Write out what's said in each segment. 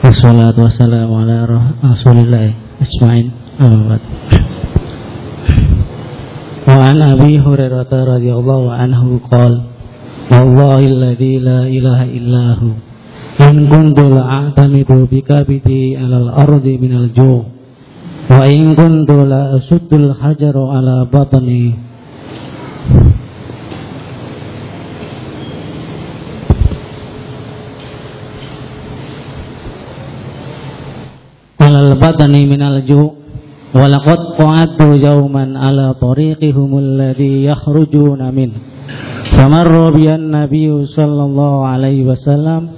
Wassalatu wassalamu ala rasulillah Ismail. Ahmad Wa an Abi Hurairah radhiyallahu anhu qala Wallahi alladhi la ilaha illahu In kuntu la'atamidu bikabidi alal ardi minal ju' Wa in kuntu la'asuddul hajaru ala batani batani minal ju' walaqad qa'adtu ala tariqihum alladhi yakhrujuna min. Nabiyyu sallallahu alaihi wasallam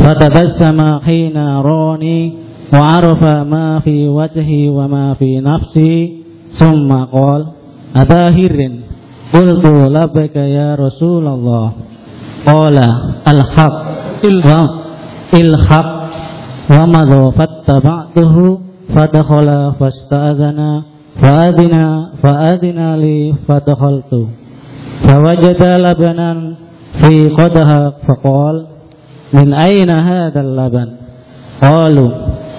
fatabassama hina rani wa ma fi wajhi wa ma fi nafsi summa qala adahirin qultu labbaika ya rasulullah qala al-haq il-haq wa madha fattaba'tuhu fadakhala fasta'adhana fa'adina fa'adina li fadakhaltu fawajada labanan fi qadaha faqal min aina hadha laban qalu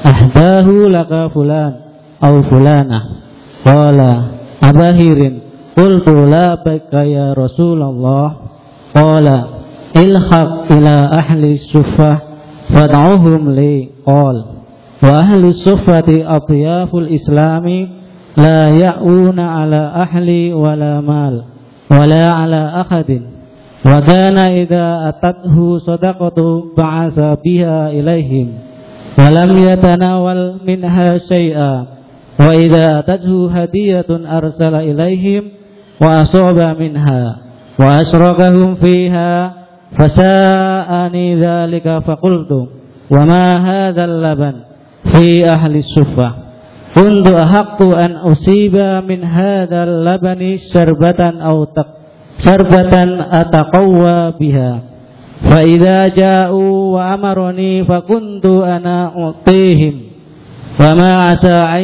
ahdahu laka fulan aw fulana qala abahirin qultu la baka ya rasulullah qala ilhaq ila ahli suffah fad'uhum li qal wa ahli suffati atyaful islami la ya'una ala ahli wala mal wala ala ahadin wa kana idza atathu sadaqatu ba'asa biha ilaihim wa lam yatanawal minha shay'a wa idza atathu hadiyatun arsala Fasa'ani dhalika faqultu wa ma hadzal laban fi ahli suffah kuntu ahaqqu an usiba min hadzal labani syarbatan aw taq syarbatan ataqawwa biha fa idza ja'u wa amaruni fa kuntu ana utihim wa ma asa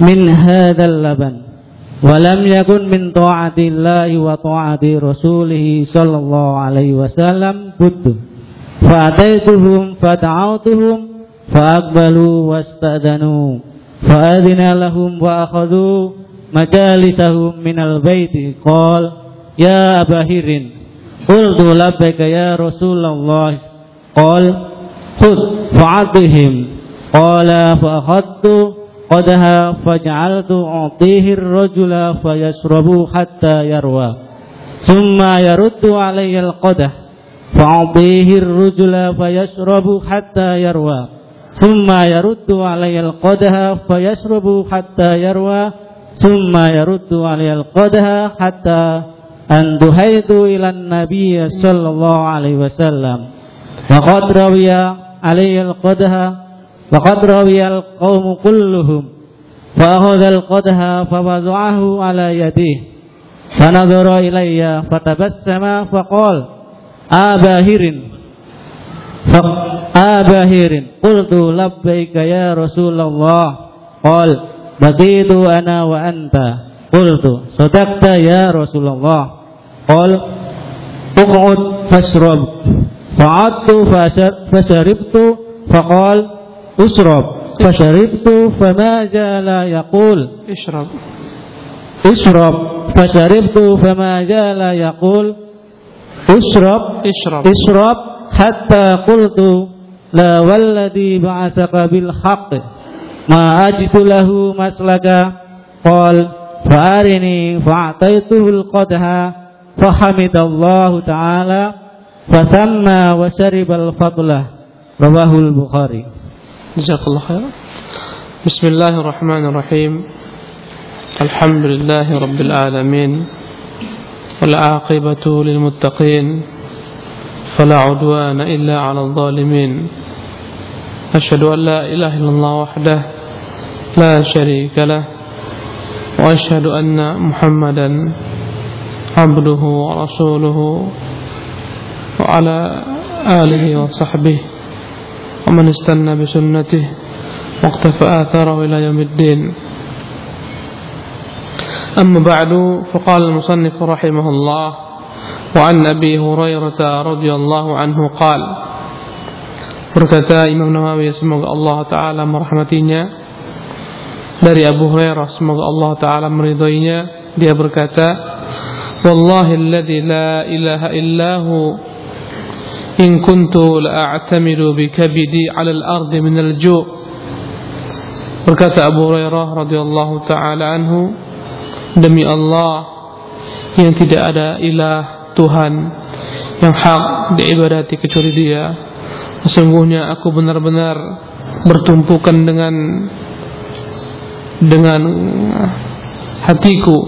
min hadzal laban Walam yakun min ta'atillahi wa ta'ati rasulih sallallahu alaihi wasallam buddu. Fa'ataituhum fata'autuhum fa'akbalu wastadanu. Fa'adina lahum wa akhadhu majalisahum minal baiti qal ya abahirin. Qultu labbaika ya Rasulullah. Qal khud fa'atihim. Qala fa'akhadtu qadaha faj'altu u'tihi ar-rajula fayashrabu hatta yarwa. Thumma yaruddu alayya al-qadah fa'tihi ar-rajula fayashrabu hatta yarwa. Thumma yaruddu alayya al-qadah fayashrabu hatta yarwa. Thumma yaruddu alayya al-qadah hatta an duhaitu ila an-nabiy sallallahu alaihi wasallam wa qad rawiya القدح وقد روي القوم كلهم فأخذ القدح فوضعه على يديه فنظر إلي فتبسم فقال آبا هر آبا هر قلت لبيك يا رسول الله قال بقيت أنا وأنت قلت صدقت يا رسول الله قال اقعد فاشرب فعدت فشربت فقال usrob fasyaribtu fama jala yaqul. Isrob isrob fasyaribtu fama jala yaqul. Usrob isrob isrob hatta qultu la walladhi ba'athaka bil haqq ma ajitu lahu maslaka qal fa'arini fa'ataituhu al qadha fa hamidallahu ta'ala fasamma wa syaribal fadlah. Rawahul bukhari. جزاك الله خير بسم الله الرحمن الرحيم. الحمد لله رب العالمين. والعاقبة للمتقين. فلا عدوان إلا على الظالمين. أشهد أن لا إله إلا الله وحده لا شريك له. وأشهد أن محمدا عبده ورسوله وعلى آله وصحبه. ومن استنى بسنته واقتفى آثاره إلى يوم الدين أما بعد فقال المصنف رحمه الله وعن أبي هريرة رضي الله عنه قال Berkata Imam Nawawi semoga Allah taala merahmatinya dari Abu Hurairah semoga Allah taala meridhoinya dia berkata Wallahi alladhi la ilaha illahu in kuntu la'atamidu bikabidi 'ala al-ardi min al-ju' Berkata Abu Hurairah radhiyallahu taala anhu demi Allah yang tidak ada ilah Tuhan yang hak diibadati kecuali Dia Sesungguhnya aku benar-benar bertumpukan dengan dengan hatiku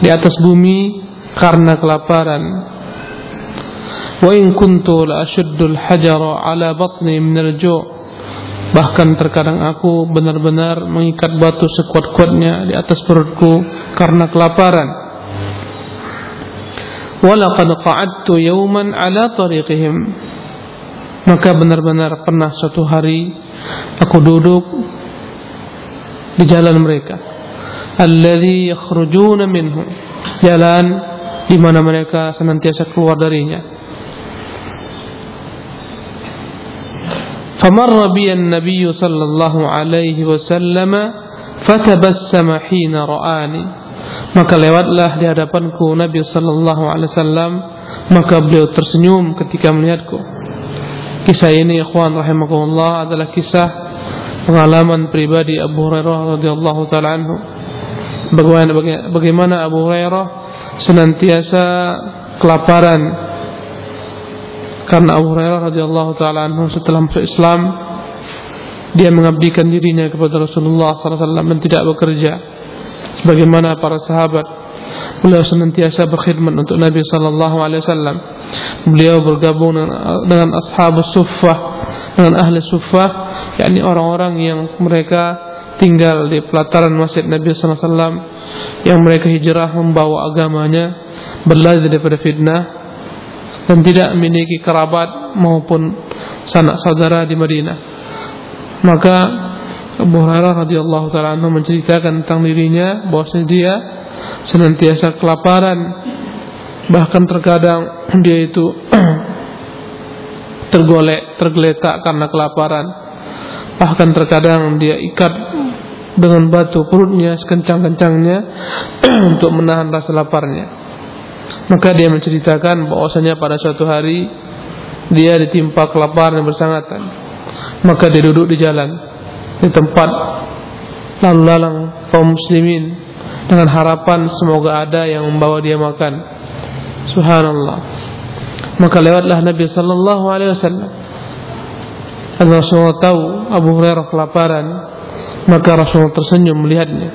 di atas bumi karena kelaparan. Kuntu la ashuddul hajara ala batni min al-ju' Bahkan terkadang aku benar-benar mengikat batu sekuat-kuatnya di atas perutku karena kelaparan. Walaqad qa'adtu yawman ala tariqihim. Maka benar-benar pernah suatu hari Aku duduk Di jalan mereka. Alladhi yakhrujuna minhu. Jalan di mana mereka senantiasa keluar darinya فمر بي النبي صلى الله عليه وسلم فتبسم حين رآني maka lewatlah di hadapanku Nabi sallallahu alaihi wasallam maka beliau tersenyum ketika melihatku kisah ini ikhwan rahimakumullah adalah kisah pengalaman pribadi Abu Hurairah radhiyallahu taala anhu bagaimana bagaimana Abu Hurairah senantiasa kelaparan karena Abu Hurairah radhiyallahu taala anhu setelah masuk Islam dia mengabdikan dirinya kepada Rasulullah wasallam dan tidak bekerja. Sebagaimana para sahabat beliau senantiasa berkhidmat untuk Nabi sallallahu alaihi wasallam. Beliau bergabung dengan ashabus suffah dengan ahli suffah yakni orang-orang yang mereka tinggal di pelataran masjid Nabi sallallahu alaihi wasallam yang mereka hijrah membawa agamanya berlari daripada fitnah dan tidak memiliki kerabat maupun sanak saudara di Madinah. Maka Abu Hurairah radhiyallahu taala menceritakan tentang dirinya bahwasanya dia senantiasa kelaparan. Bahkan terkadang dia itu tergolek tergeletak karena kelaparan. Bahkan terkadang dia ikat dengan batu perutnya sekencang-kencangnya untuk menahan rasa laparnya maka dia menceritakan bahwasanya pada suatu hari dia ditimpa kelaparan yang bersangatan maka dia duduk di jalan di tempat lalu lalang kaum muslimin dengan harapan semoga ada yang membawa dia makan. Subhanallah. Maka lewatlah Nabi sallallahu alaihi wasallam. Rasulullah tahu Abu Hurairah kelaparan, maka Rasulullah tersenyum melihatnya.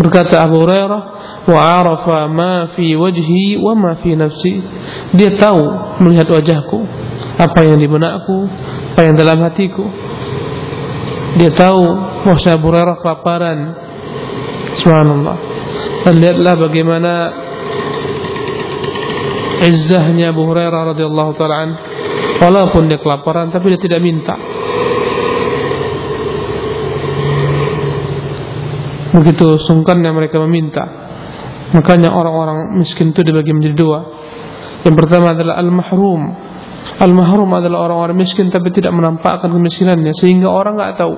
Berkata Abu Hurairah, "Wa arafa ma fi wajhi wa ma fi nafsi." Dia tahu melihat wajahku, apa yang di benakku, apa yang dalam hatiku. Dia tahu bahwa Abu Hurairah kelaparan. Subhanallah. Dan lihatlah bagaimana izzahnya Abu Hurairah radhiyallahu taala. Walaupun dia kelaparan tapi dia tidak minta. Begitu sungkannya mereka meminta. Makanya orang-orang miskin itu dibagi menjadi dua. Yang pertama adalah al-mahrum Al-mahrum adalah orang-orang miskin tapi tidak menampakkan kemiskinannya sehingga orang nggak tahu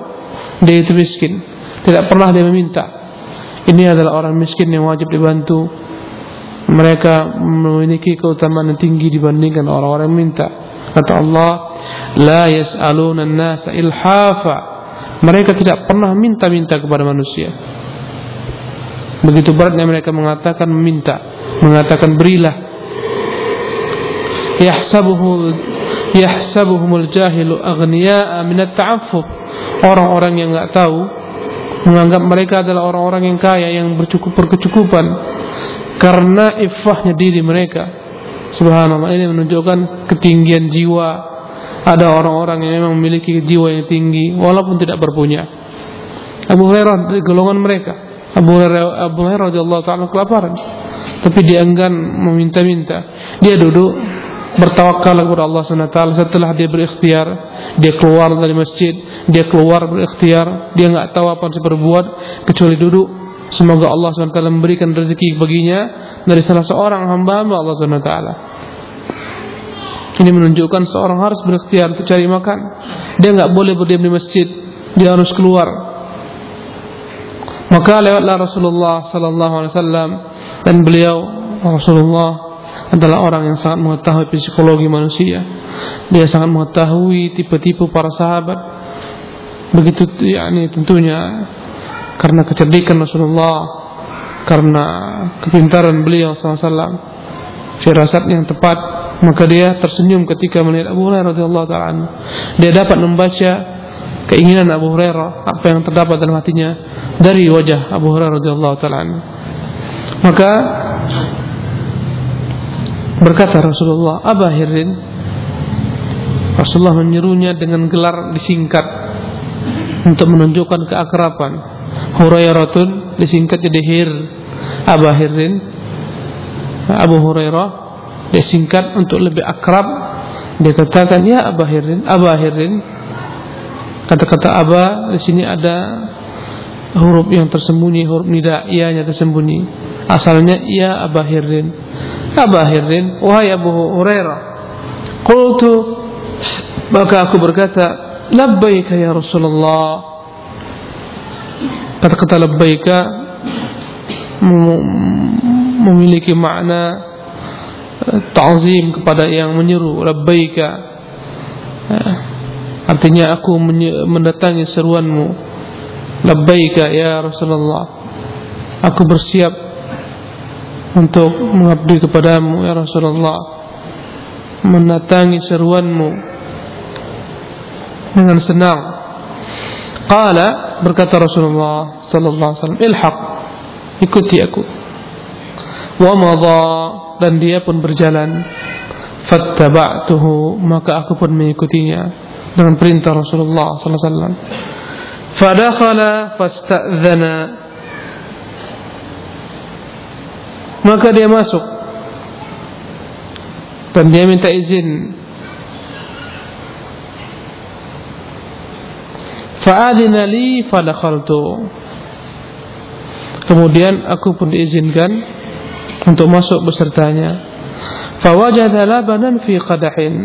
dia itu miskin. Tidak pernah dia meminta. Ini adalah orang miskin yang wajib dibantu. Mereka memiliki keutamaan yang tinggi dibandingkan orang-orang minta. Kata Allah, la yas'aluna an-nasa ilhafa. Mereka tidak pernah minta-minta kepada manusia. Begitu beratnya mereka mengatakan meminta, mengatakan berilah. Yahsabuhu yahsabuhumul jahilu aghniya'a min at-ta'affuf orang-orang yang enggak tahu menganggap mereka adalah orang-orang yang kaya yang bercukup berkecukupan karena iffahnya diri mereka. Subhanallah ini menunjukkan ketinggian jiwa. Ada orang-orang yang memang memiliki jiwa yang tinggi walaupun tidak berpunya. Abu Hurairah dari golongan mereka Abu Hurairah Abu Hurairah radhiyallahu taala kelaparan. Tapi dia enggan meminta-minta. Dia duduk bertawakal kepada Allah SWT setelah dia berikhtiar dia keluar dari masjid dia keluar berikhtiar dia nggak tahu apa yang berbuat kecuali duduk. Semoga Allah SWT memberikan rezeki baginya dari salah seorang hamba-hamba Allah SWT Ini menunjukkan seorang harus berikhtiar untuk cari makan. Dia nggak boleh berdiam di masjid, dia harus keluar. Maka lewatlah Rasulullah sallallahu alaihi wasallam dan beliau Rasulullah adalah orang yang sangat mengetahui psikologi manusia. Dia sangat mengetahui tipe-tipe para sahabat. Begitu yakni tentunya karena kecerdikan Rasulullah, karena kepintaran beliau SAW, firasat yang tepat, maka dia tersenyum ketika melihat Abu Hurairah radhiyallahu taala. Dia dapat membaca keinginan Abu Hurairah apa yang terdapat dalam hatinya dari wajah Abu Hurairah radhiyallahu taala. Maka berkata Rasulullah, "Abahirin" Rasulullah menyuruhnya dengan gelar disingkat untuk menunjukkan keakraban. Hurairatun disingkat jadi Hir. Abahirin Abu Hurairah disingkat untuk lebih akrab. Dia katakan ya Abahirin Abahirin kata-kata Aba di sini ada huruf yang tersembunyi huruf nida ianya tersembunyi. Asalnya ya Abahirin Abahirin wahai Abu Hurairah qultu maka aku berkata labbaika ya Rasulullah. Kata-kata labbaika memiliki makna eh, ta'zim kepada yang menyeru labbaika. Eh, artinya aku mendatangi seruanmu. Labbaika ya Rasulullah. Aku bersiap untuk mengabdi kepadamu ya Rasulullah. Mendatangi seruanmu dengan senang. Qala berkata Rasulullah sallallahu alaihi wasallam ilhaq ikuti aku. Wa madha dan dia pun berjalan. Fattaba'tuhu maka aku pun mengikutinya dengan perintah Rasulullah sallallahu alaihi wasallam fadakhala fasta'dzana maka dia masuk dan dia minta izin Fa'adina li fadakhaltu. Kemudian aku pun diizinkan untuk masuk besertanya. Fawajada labanan fi qadahin.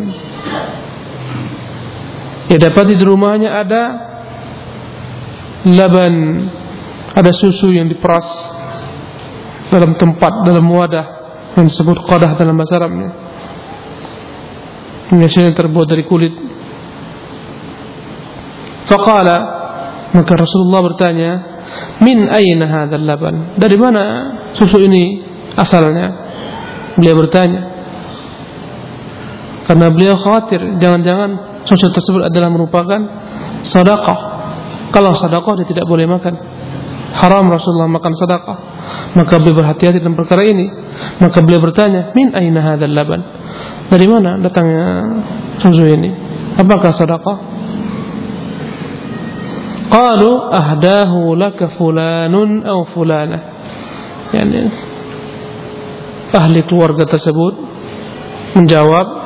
Ya dapat di rumahnya ada laban, ada susu yang diperas dalam tempat, dalam wadah yang disebut qadah dalam bahasa Arabnya. Biasanya terbuat dari kulit Faqala maka Rasulullah bertanya, "Min aina hadzal laban?" Dari mana susu ini asalnya? Beliau bertanya. Karena beliau khawatir jangan-jangan susu tersebut adalah merupakan sedekah. Kalau sedekah dia tidak boleh makan. Haram Rasulullah makan sedekah. Maka beliau berhati-hati dalam perkara ini. Maka beliau bertanya, "Min aina hadzal laban?" Dari mana datangnya susu ini? Apakah sedekah? Qalu ahdahu laka fulanun aw fulana. Yani ahli keluarga tersebut menjawab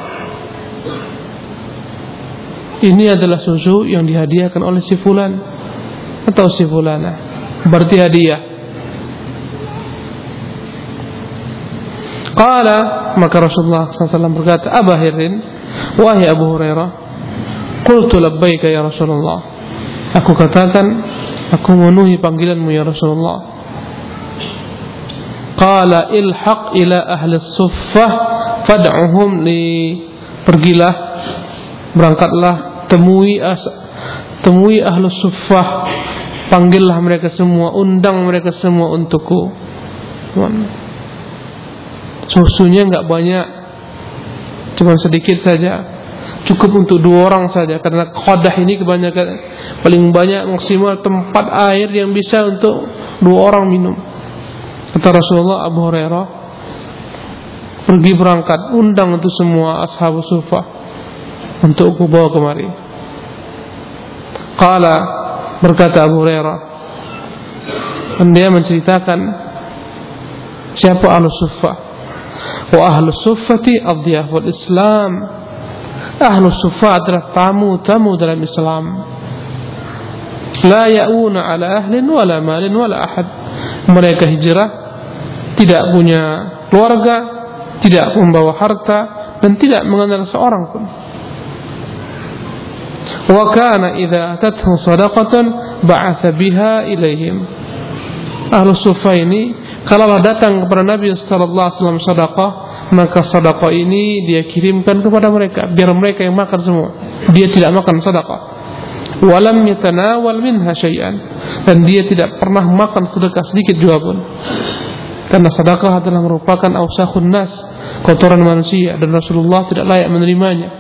ini adalah susu yang dihadiahkan oleh si fulan atau si fulana. Berarti hadiah. Qala maka Rasulullah SAW berkata Abahirin Wahai Abu Hurairah Qultu labbaika ya Rasulullah. Aku katakan Aku memenuhi panggilanmu ya Rasulullah. Qala ilhaq ila ahli suffah Fad'uhum li. Pergilah Berangkatlah Temui as Temui ahli suffah. Panggillah mereka semua Undang mereka semua untukku. Susunya enggak banyak. Cuma sedikit saja. Cukup untuk dua orang saja karena qadah ini kebanyakan paling banyak maksimal tempat air yang bisa untuk dua orang minum. Kata Rasulullah Abu Hurairah pergi berangkat undang untuk semua ashab sufah untuk aku bawa kemari. Qala berkata Abu Hurairah dan dia menceritakan siapa ahlu suffah wa ahlu suffati adhiyaful Islam Ahlu sufa adalah tamu-tamu dalam Islam. Mereka hijrah tidak punya keluarga, tidak membawa harta dan tidak mengenal seorang pun. Kana idza atathu sadaqatan ba'atha biha ilaihim. Ahlu sufa ini kalau datang kepada Nabi sallallahu alaihi wasallam sedekah, maka sedekah ini dia kirimkan kepada mereka biar mereka yang makan semua. Dia tidak makan sedekah. Walam yatanawal minha syai'an dan dia tidak pernah makan sedekah sedikit juga pun. Karena sedekah adalah merupakan ausakhun nas, kotoran manusia dan Rasulullah tidak layak menerimanya.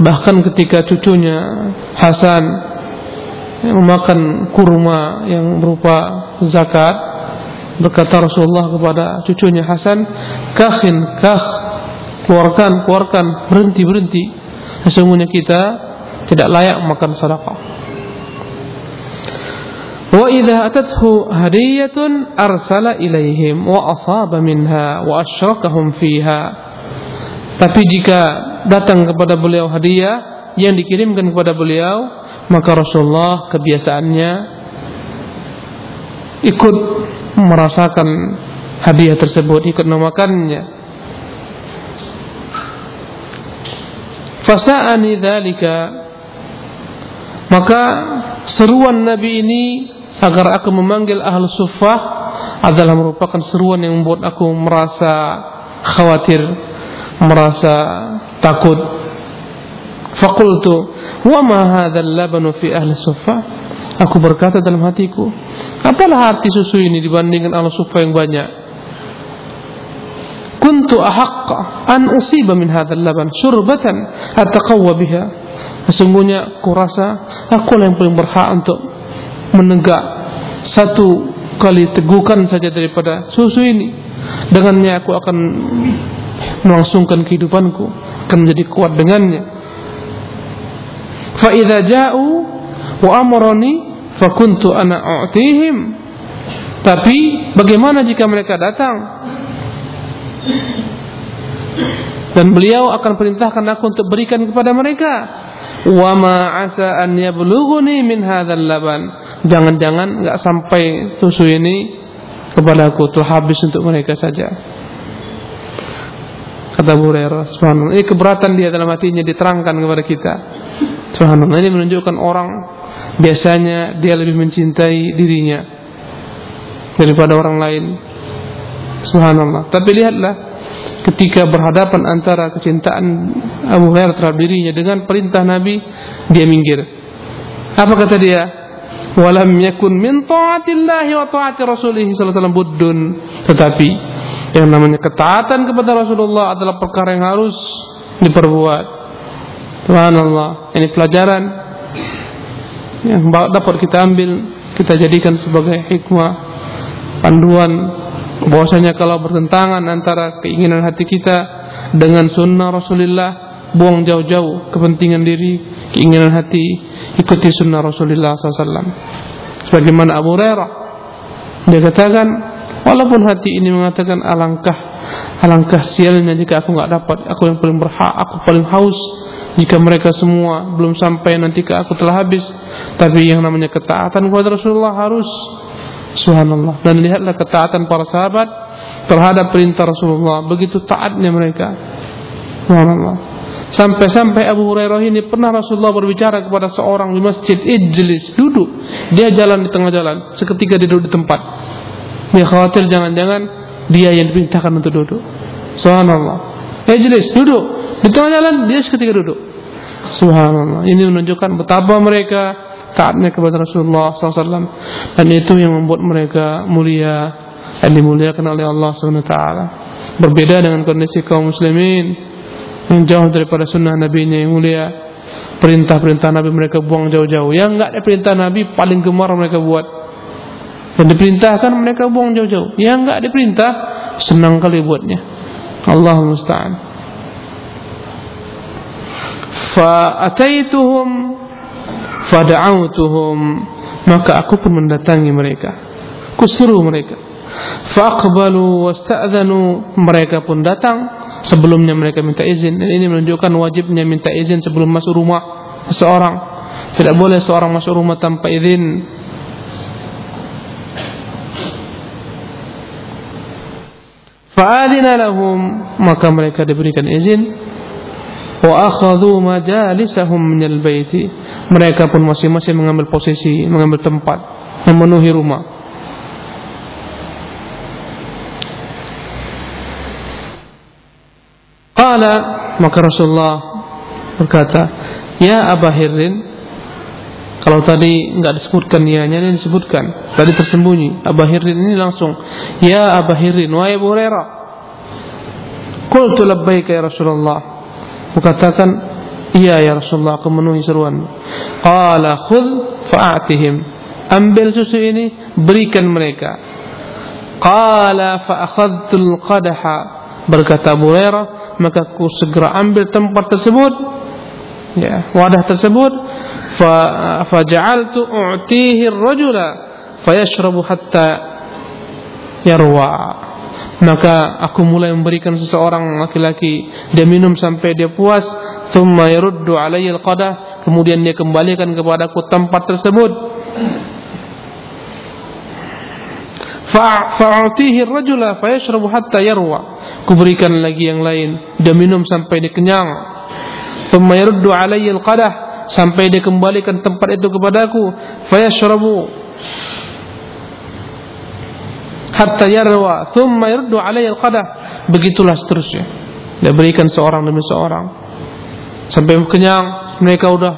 Bahkan ketika cucunya Hasan memakan kurma yang berupa zakat, berkata Rasulullah kepada cucunya Hasan, "Kakhin, kah, keluarkan, keluarkan, berhenti, berhenti. Sesungguhnya kita tidak layak makan sedekah." Wa idza atathu hadiyatun arsala ilaihim wa asaba minha wa asyrakahum fiha. Tapi jika datang kepada beliau hadiah yang dikirimkan kepada beliau, maka Rasulullah kebiasaannya ikut merasakan hadiah tersebut, ikut memakannya. Fasa'ani dzalika maka seruan Nabi ini agar aku memanggil ahlu sufah adalah merupakan seruan yang membuat aku merasa khawatir, merasa takut. Fakultu, wa ma hadzal labanu fi ahli sufah? Aku berkata dalam hatiku, apalah arti susu ini dibandingkan ahlu sufah yang banyak? Kuntu ahaqqa an usiba min hadzal laban syurbatan ataqawwa biha. Sesungguhnya kurasa aku yang paling berhak untuk menegak satu kali tegukan saja daripada susu ini dengannya aku akan melangsungkan kehidupanku akan menjadi kuat dengannya. Fa idza ja'u wa amarani fa kuntu ana u'tihim tapi bagaimana jika mereka datang? Dan beliau akan perintahkan aku untuk berikan kepada mereka. Wa ma asa an yablughuni min hadzal laban. Jangan-jangan enggak sampai susu ini kepadaku telah habis untuk mereka saja kata Abu Hurairah subhanallah. Ini keberatan dia dalam hatinya diterangkan kepada kita. Subhanallah. Ini menunjukkan orang biasanya dia lebih mencintai dirinya daripada orang lain. Subhanallah. Tapi lihatlah ketika berhadapan antara kecintaan Abu Hurairah terhadap dirinya dengan perintah Nabi dia minggir. Apa kata dia? Walam yakun min ta'atillahi wa ta'ati rasulih sallallahu alaihi wasallam buddun. Tetapi yang namanya ketaatan kepada Rasulullah adalah perkara yang harus diperbuat. Subhanallah. Ini pelajaran yang dapat kita ambil kita jadikan sebagai hikmah panduan bahwasanya kalau bertentangan antara keinginan hati kita dengan sunnah Rasulullah buang jauh-jauh kepentingan diri keinginan hati ikuti sunnah Rasulullah SAW sebagaimana Abu Hurairah dia katakan walaupun hati ini mengatakan alangkah alangkah sialnya jika aku nggak dapat aku yang paling berhak aku paling haus jika mereka semua belum sampai nanti ke aku telah habis tapi yang namanya ketaatan kepada Rasulullah harus Subhanallah. Dan lihatlah ketaatan para sahabat terhadap perintah Rasulullah. Begitu taatnya mereka. Subhanallah. Sampai-sampai Abu Hurairah ini pernah Rasulullah berbicara kepada seorang di masjid, ijlis, duduk. Dia jalan di tengah jalan, seketika dia duduk di tempat. Dia khawatir jangan-jangan dia yang diperintahkan untuk duduk. Subhanallah. Ijlis, duduk. Di tengah jalan, dia seketika duduk. Subhanallah. Ini menunjukkan betapa mereka taatnya kepada Rasulullah SAW dan itu yang membuat mereka mulia dan dimuliakan oleh Allah SWT berbeda dengan kondisi kaum muslimin yang jauh daripada sunnah Nabi yang mulia perintah-perintah Nabi mereka buang jauh-jauh yang enggak ada perintah Nabi paling gemar mereka buat dan diperintahkan mereka buang jauh-jauh. Yang enggak diperintah senang kali buatnya. Allah musta'an. Fa ataituhum fada'autuhum maka aku pun mendatangi mereka. Kusuruh mereka. Faqbalu wasta'dhanu. Mereka pun datang. Sebelumnya mereka minta izin. Dan ini menunjukkan wajibnya minta izin sebelum masuk rumah seseorang. Tidak boleh seorang masuk rumah tanpa izin Fa'adina lahum maka mereka diberikan izin. wa akhadhu majalisahum minal baiti mereka pun masing-masing mengambil posisi mengambil tempat memenuhi rumah. Qala maka Rasulullah berkata ya Aba Hirin kalau tadi enggak disebutkan nianya ini disebutkan. Tadi tersembunyi. Aba Hirin ini langsung ya Aba Hirin wahai Abu Hurairah. Qultu labbaika ya Rasulullah. Kukatakan Iya ya Rasulullah aku memenuhi seruan. Qala khudh fa'atihim. Ambil susu ini Berikan mereka. Qala fa'akhadtul qadaha Berkata Abu Hurairah Maka aku segera ambil tempat tersebut. Ya, Wadah tersebut Faja'altu u'tihi rajula Fayashrabu hatta Yarwa' maka aku mulai memberikan seseorang laki-laki dia minum sampai dia puas thumma yaruddu alayya alqadah kemudian dia kembalikan kepadaku tempat tersebut. Fa'atihi ar-rajula fayashrabu hatta yarwa. Kuberikan lagi yang lain dia minum sampai dia kenyang. Thumma yaruddu alayya alqadah sampai dia kembalikan tempat itu kepadaku fayashrabu. Hatta yarwa thumma yardu alayya al-qadah begitulah seterusnya. Dia berikan seorang demi seorang. Sampai kenyang mereka sudah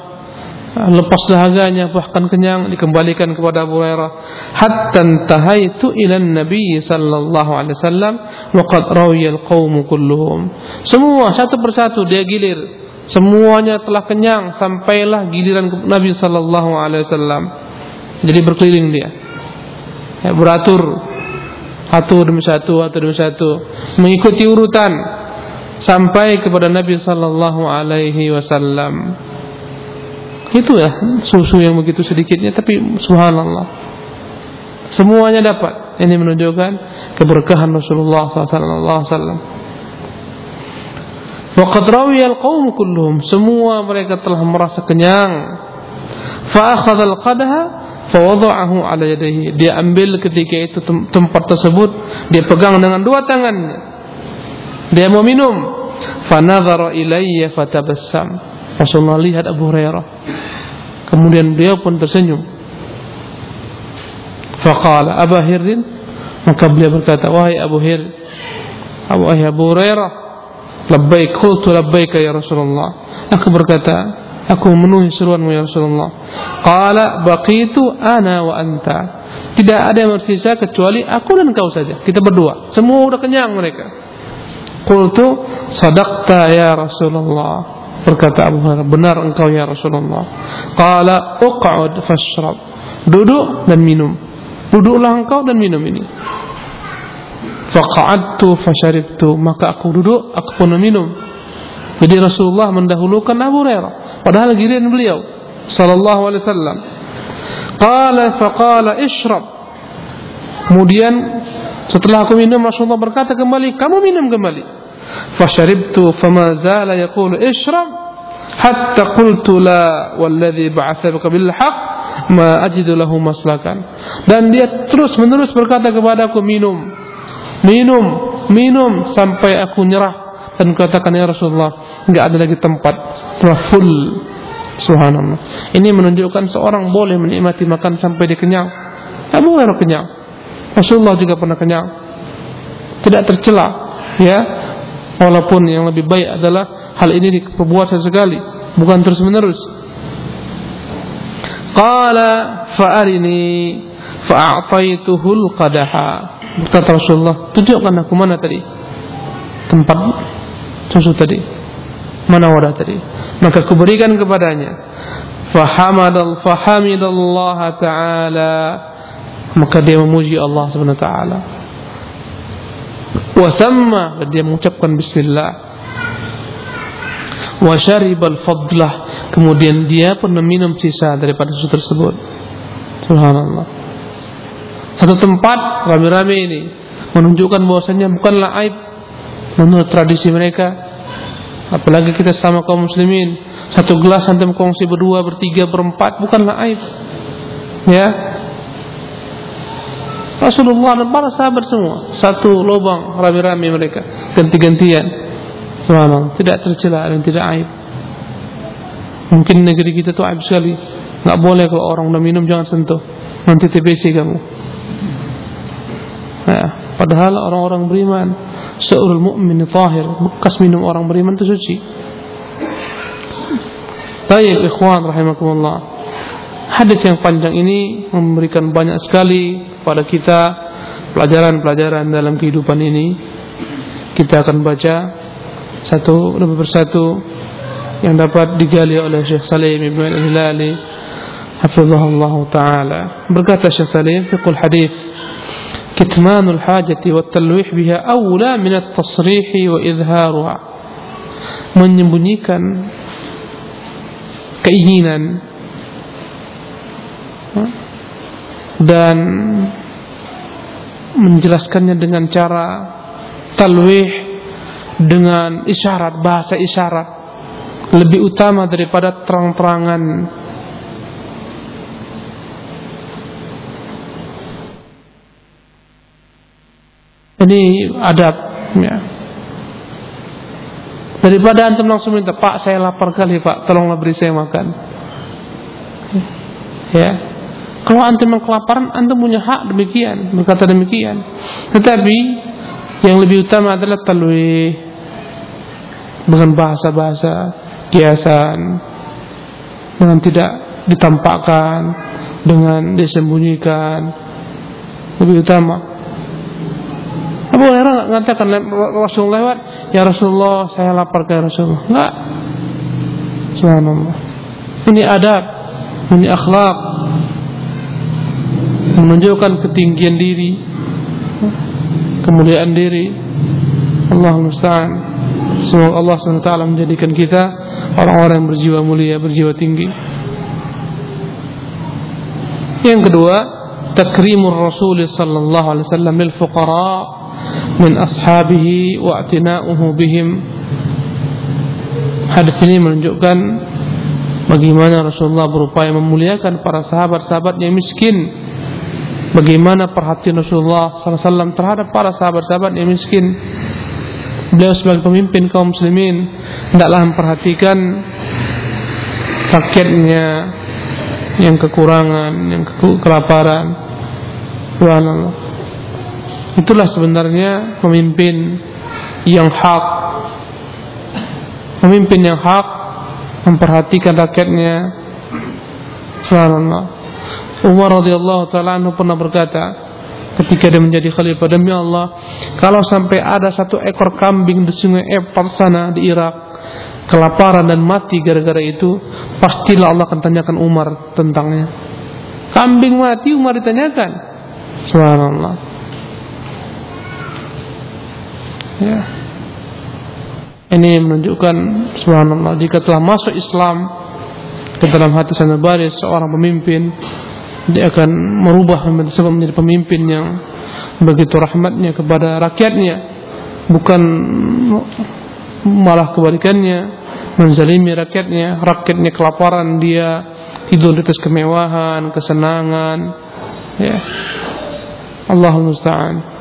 ah, lepas dahaganya bahkan kenyang dikembalikan kepada Abu Hurairah. Hatta intahaitu ila Nabi sallallahu alaihi wasallam wa qad rawiya al-qaum kulluhum. Semua satu persatu dia gilir semuanya telah kenyang sampailah giliran Nabi sallallahu alaihi wasallam jadi berkeliling dia ya, beratur satu demi satu, satu demi satu, mengikuti urutan sampai kepada Nabi Sallallahu Alaihi Wasallam. Itu ya susu yang begitu sedikitnya, tapi Subhanallah, semuanya dapat. Ini menunjukkan keberkahan Rasulullah Sallallahu Alaihi Wasallam. Waqad rawiyal qaum kulluhum. Semua mereka telah merasa kenyang. Fa akhadha al-qadha fawada'ahu ala yadayhi. Dia ambil ketika itu tempat tersebut. Dia pegang dengan dua tangannya. Dia mau minum. Fanadhara ilayya fatabassam. Rasulullah lihat Abu Hurairah. Kemudian dia pun tersenyum. Faqala Abu Hirin maka beliau berkata wahai Abu Hir wahai Abu Hurairah labbaik qultu labbaik ya Rasulullah aku berkata Aku memenuhi seruanmu ya Rasulullah. Qala baqitu ana wa anta. Tidak ada yang tersisa kecuali aku dan kau saja. Kita berdua. Semua sudah kenyang mereka. Qultu sadaqta ya Rasulullah. Berkata Abu Hurairah, benar engkau ya Rasulullah. Qala uq'ud fashrab. Duduk dan minum. Duduklah engkau dan minum ini. Faqa'adtu fasharibtu. Maka aku duduk, aku pun minum. Jadi Rasulullah mendahulukan Abu Hurairah padahal giliran beliau sallallahu alaihi wasallam. Qala faqala ishrab. Kemudian setelah aku minum Rasulullah berkata kembali, kamu minum kembali. Fasharibtu fama zala yaqulu ishrab hatta qultu la walladhi ba'athaka bil haqq ma ajidu lahu maslakan. Dan dia terus menerus berkata kepadaku minum. Minum, minum sampai aku nyerah. Dan katakan ya Rasulullah enggak ada lagi tempat telah full. Subhanallah. Ini menunjukkan seorang boleh menikmati makan sampai dia kenyang. Abu Hurairah kenyang. Rasulullah juga pernah kenyang. Tidak tercela ya. Walaupun yang lebih baik adalah hal ini diperbuat sesekali bukan terus menerus qala fa'arini fa'ataituhul qadaha kata Rasulullah tunjukkan aku mana tadi? Tempat susu tadi. Mana wadah tadi? Maka kuberikan kepadanya fahamadal fahamidallah taala. Maka dia memuji Allah subhanahu wa taala. Wa samma dia mengucapkan bismillah. Wa syaribal fadlah kemudian dia pun meminum sisa daripada susu tersebut. Subhanallah satu tempat rame-rame ini menunjukkan bahwasanya bukanlah aib menurut tradisi mereka. Apalagi kita sama kaum muslimin satu gelas antum kongsi berdua bertiga berempat bukanlah aib. Ya. Rasulullah dan para sahabat semua satu lubang rame-rame mereka ganti-gantian. Subhanallah tidak tercela dan tidak aib. Mungkin negeri kita tuh aib sekali. Nggak boleh kalau orang udah minum jangan sentuh. Nanti TBC kamu nah, padahal orang-orang beriman seorang mukmin tahir bekas minum orang beriman itu suci Baik ikhwan rahimakumullah Hadis yang panjang ini memberikan banyak sekali kepada kita pelajaran-pelajaran dalam kehidupan ini. Kita akan baca satu demi persatu yang dapat digali oleh Syekh Salim Ibn Al-Hilali hafizahullah taala. Berkata Syekh Salim fiqhul hadis كتمان الحاجة والتلويح بها أولى من التصريح وإظهارها menyembunyikan keinginan dan menjelaskannya dengan cara talwih dengan isyarat bahasa isyarat lebih utama daripada terang-terangan Ini adab ya. daripada antum langsung minta pak saya lapar kali pak tolonglah beri saya makan ya kalau antum yang kelaparan, antum punya hak demikian, berkata demikian. Tetapi yang lebih utama adalah talwi dengan bahasa-bahasa kiasan, dengan tidak ditampakkan, dengan disembunyikan. Lebih utama. Abu Hurairah mengatakan Rasulullah lewat, ya Rasulullah saya lapar ke Rasulullah. Enggak. Subhanallah. Ini adab, ini akhlak, menunjukkan ketinggian diri kemuliaan diri Allah musta'an semoga Allah SWT menjadikan kita orang-orang yang berjiwa mulia berjiwa tinggi yang kedua takrimur rasul sallallahu alaihi wasallam lil fuqara min ashabihi wa i'tina'uhu bihim hadis ini menunjukkan bagaimana Rasulullah berupaya memuliakan para sahabat-sahabat yang miskin bagaimana perhatian Rasulullah SAW terhadap para sahabat-sahabat yang miskin. Beliau sebagai pemimpin kaum muslimin hendaklah memperhatikan rakyatnya yang kekurangan, yang ke kelaparan. Subhanallah. Itulah sebenarnya pemimpin yang hak. Pemimpin yang hak memperhatikan rakyatnya. Subhanallah. Umar radhiyallahu taala anhu pernah berkata ketika dia menjadi khalifah demi Allah kalau sampai ada satu ekor kambing di sungai Efrat sana di Irak kelaparan dan mati gara-gara itu pastilah Allah akan tanyakan Umar tentangnya kambing mati Umar ditanyakan subhanallah ya. Ini menunjukkan subhanallah jika telah masuk Islam ke dalam hati sanubari seorang pemimpin dia akan merubah sebab menjadi pemimpin yang begitu rahmatnya kepada rakyatnya bukan malah kebalikannya menzalimi rakyatnya rakyatnya kelaparan dia tidur di atas kemewahan kesenangan ya. Allah musta'an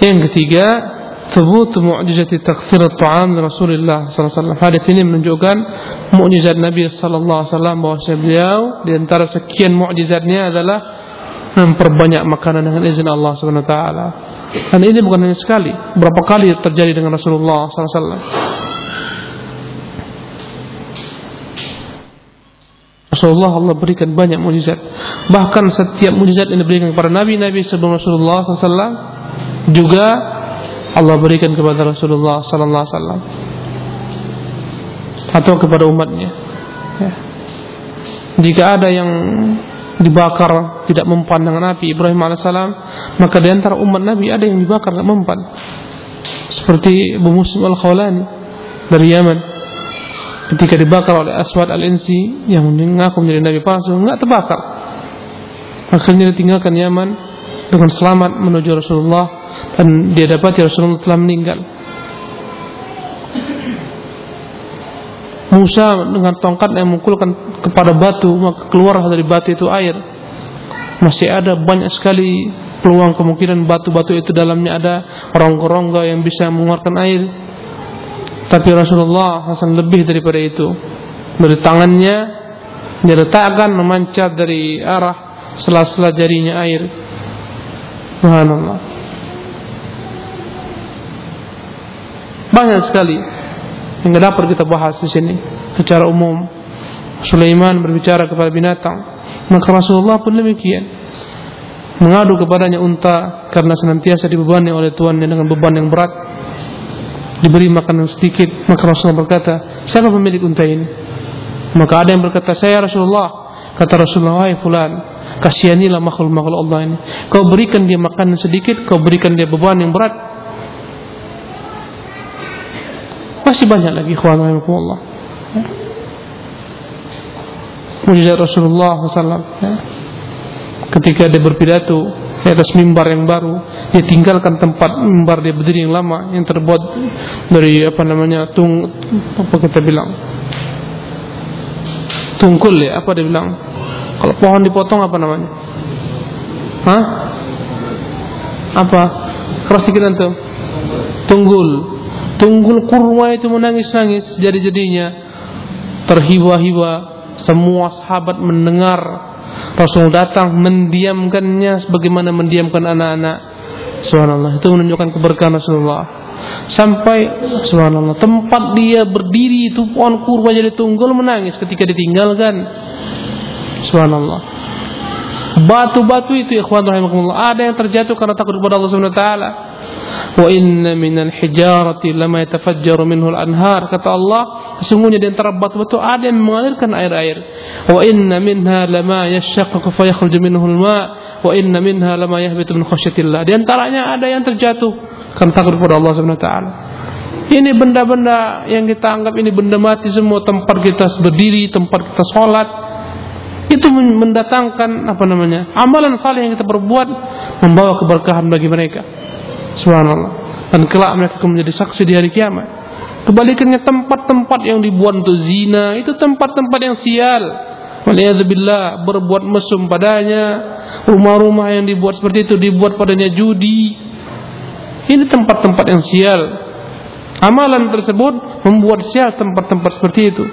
yang ketiga, sebut mu'jizat takfir at-ta'am Rasulullah sallallahu Hadis ini menunjukkan mukjizat Nabi sallallahu alaihi wasallam bahwa beliau di antara sekian mukjizatnya adalah memperbanyak makanan dengan izin Allah Subhanahu wa taala. Dan ini bukan hanya sekali, berapa kali terjadi dengan Rasulullah sallallahu alaihi wasallam. Rasulullah Allah berikan banyak mujizat. Bahkan setiap mujizat yang diberikan kepada Nabi Nabi sebelum Rasulullah SAW juga Allah berikan kepada Rasulullah sallallahu alaihi wasallam atau kepada umatnya. Ya. Jika ada yang dibakar tidak mempan dengan api Ibrahim alaihissalam, maka di antara umat Nabi ada yang dibakar tidak mempan. Seperti Abu Muslim al-Khawlani dari Yaman. Ketika dibakar oleh Aswad al-Insi yang mengaku menjadi Nabi palsu, enggak terbakar. Akhirnya ditinggalkan Yaman dengan selamat menuju Rasulullah dan dia dapati Rasulullah telah meninggal. Musa dengan tongkat yang memukulkan kepada batu maka keluar dari batu itu air. masih ada banyak sekali peluang kemungkinan batu-batu itu dalamnya ada rongga-rongga yang bisa mengeluarkan air. Tapi Rasulullah SAW lebih daripada itu. Dari tangannya diletakkan memancar dari arah sela-sela jarinya air. Subhanallah. Banyak sekali yang dapat kita bahas di sini secara umum. Sulaiman berbicara kepada binatang, maka Rasulullah pun demikian. Mengadu kepadanya unta karena senantiasa dibebani oleh tuannya dengan beban yang berat. Diberi makanan sedikit, maka Rasulullah berkata, "Siapa pemilik unta ini?" Maka ada yang berkata, "Saya Rasulullah." Kata Rasulullah, "Wahai fulan, kasihanilah makhluk-makhluk Allah ini. Kau berikan dia makanan sedikit, kau berikan dia beban yang berat, Masih banyak lagi ikhwan rahimakumullah. Ya. Mujizat Rasulullah SAW ya. ketika dia berpidato di atas mimbar yang baru dia tinggalkan tempat mimbar dia berdiri yang lama yang terbuat dari apa namanya tung apa kita bilang tungkul ya apa dia bilang kalau pohon dipotong apa namanya Hah? apa keras sedikit tuh tunggul Tunggul kurma itu menangis-nangis jadi-jadinya. Terhiwa-hiwa semua sahabat mendengar. Rasul datang mendiamkannya sebagaimana mendiamkan anak-anak. Subhanallah itu menunjukkan keberkahan Rasulullah. Sampai subhanallah tempat dia berdiri itu pohon kurma jadi tunggul menangis ketika ditinggalkan. Subhanallah. Batu-batu itu ikhwan rahimakumullah ada yang terjatuh karena takut kepada Allah Subhanahu wa taala wa inna minal hijarati lama yatafajjaru minhu al-anhar kata Allah sesungguhnya di antara batu-batu ada yang mengalirkan air-air. Wa inna minha lama yashaqqaqu fa yakhruju minhu al-ma' wa inna minha lama yahbitu min khasyatillah. Di antaranya ada yang terjatuh. Karena takut kepada Allah Subhanahu wa taala. Ini benda-benda yang kita anggap ini benda mati semua tempat kita berdiri tempat kita sholat. Itu mendatangkan apa namanya amalan saleh yang kita perbuat membawa keberkahan bagi mereka Subhanallah. Dan kelak mereka akan menjadi saksi di hari kiamat. Kebalikannya tempat-tempat yang dibuat untuk zina itu tempat-tempat yang sial. Waliyadzubillah berbuat mesum padanya, rumah-rumah yang dibuat seperti itu dibuat padanya judi. Ini tempat-tempat yang sial. Amalan tersebut membuat sial tempat-tempat seperti itu.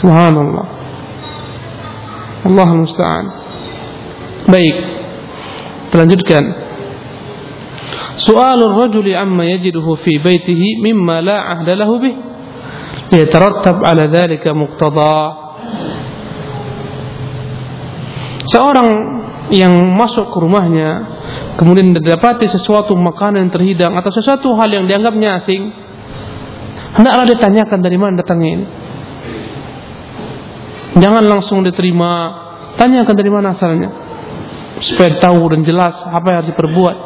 Subhanallah. Allah musta'an. Baik. Terlanjutkan. سؤال الرجل عما يجده في بيته مما لا عهد له به يترتب على ذلك مقتضى seorang yang masuk ke rumahnya kemudian didapati sesuatu makanan yang terhidang atau sesuatu hal yang dianggapnya asing hendaklah ditanyakan dari mana datangnya ini jangan langsung diterima tanyakan dari mana asalnya supaya tahu dan jelas apa yang harus diperbuat.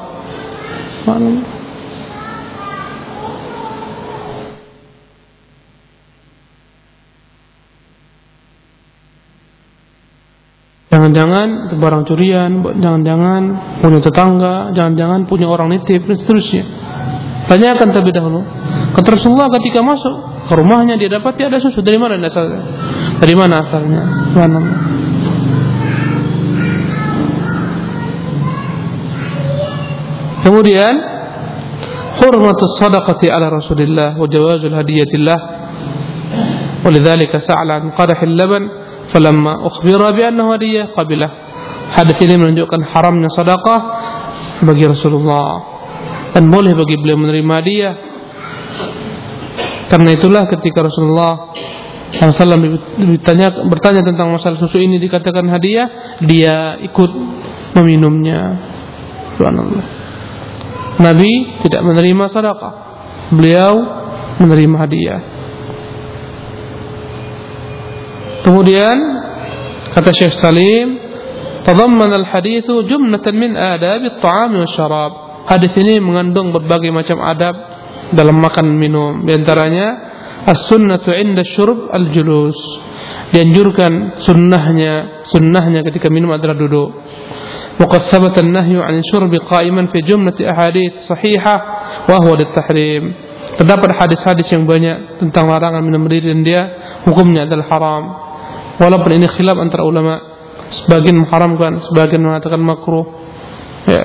Jangan-jangan itu barang curian, jangan-jangan punya tetangga, jangan-jangan punya orang nitip dan seterusnya. Tanyakan terlebih dahulu. Kata Rasulullah ketika masuk ke rumahnya dia dapat ada susu dari mana asalnya? Dari mana asalnya? Mana? Kemudian hurmatus sadaqati ala Rasulillah wa jawazul hadiyatillah. ولذلك سأل عن قدح اللبن فلما أخبر بأنه هدية قبله Hadis ini menunjukkan haramnya sedekah bagi Rasulullah dan boleh bagi beliau menerima dia. Karena itulah ketika Rasulullah SAW ditanya, bertanya tentang masalah susu ini dikatakan hadiah, dia ikut meminumnya. Subhanallah. Nabi tidak menerima sedekah. Beliau menerima hadiah. Kemudian kata Syekh Salim, "Tadamman al-hadits jumlatan min adab at-ta'am wa syarab." Hadis ini mengandung berbagai macam adab dalam makan minum. Di antaranya as-sunnatu 'inda syurb al-julus. Dianjurkan sunnahnya, sunnahnya ketika minum adalah duduk. وقد ثبت النهي عن الشرب قائما في جملة أحاديث صحيحة وهو للتحريم terdapat hadis-hadis yang banyak tentang larangan minum berdiri dan dia hukumnya adalah haram walaupun ini khilaf antara ulama sebagian mengharamkan, sebagian mengatakan makruh. Ya,